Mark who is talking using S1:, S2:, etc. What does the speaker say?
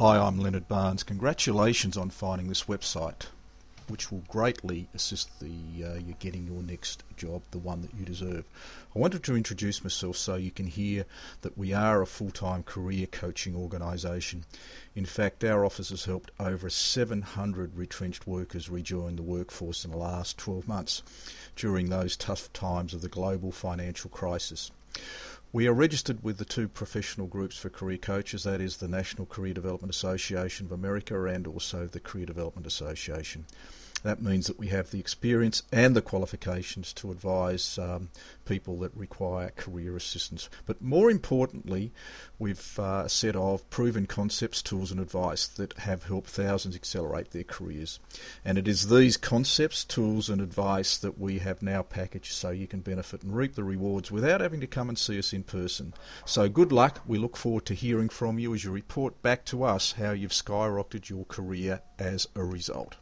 S1: Hi, I'm Leonard Barnes. Congratulations on finding this website, which will greatly assist the uh, you getting your next job, the one that you deserve. I wanted to introduce myself so you can hear that we are a full-time career coaching organisation. In fact, our office has helped over 700 retrenched workers rejoin the workforce in the last 12 months during those tough times of the global financial crisis. We are registered with the two professional groups for career coaches, that is the National Career Development Association of America and also the Career Development Association. That means that we have the experience and the qualifications to advise um, people that require career assistance. But more importantly, we've uh, a set of proven concepts, tools, and advice that have helped thousands accelerate their careers. And it is these concepts, tools, and advice that we have now packaged so you can benefit and reap the rewards without having to come and see us in person. So good luck. We look forward to hearing from you as you report back to us how you've skyrocketed your career as a result.